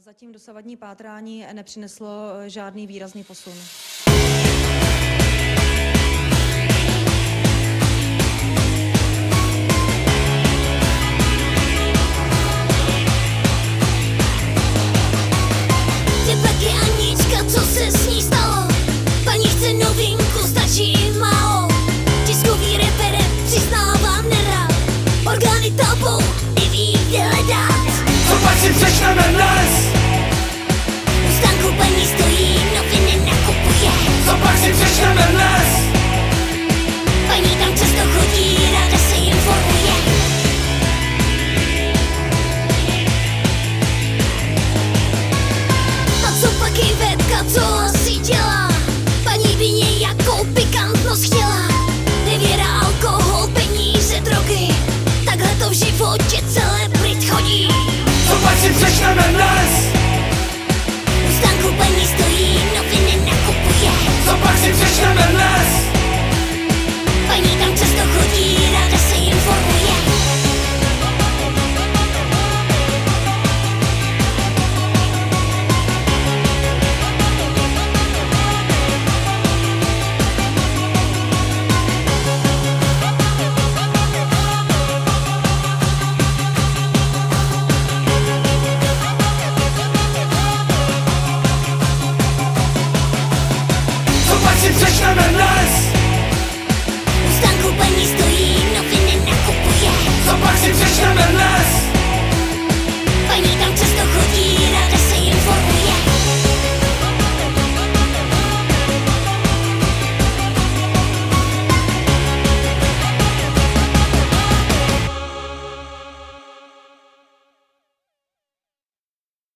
Zatím dosavadní pátrání nepřineslo eh, žádný výrazný posun. Kde pak je Anička, co se s ní stalo? Paní chce novinku, stačí jim málo Tiskový referent přiznávám nerad Orgány tápou, neví kde hledat Co pak si přečteme dnes? Vedka, co asi dělá? Paní by nějakou pikantnost chtěla Nevěra, alkohol, peníze, drogy Takhle to v životě celé chodí Co pak si přečteme dnes? için seçilemem